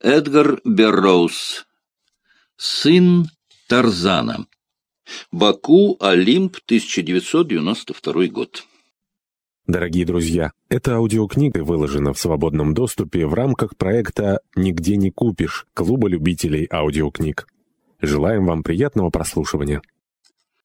Эдгар Берроуз. Сын Тарзана. Баку, Олимп, 1992 год. Дорогие друзья, эта аудиокнига выложена в свободном доступе в рамках проекта «Нигде не купишь» Клуба любителей аудиокниг. Желаем вам приятного прослушивания.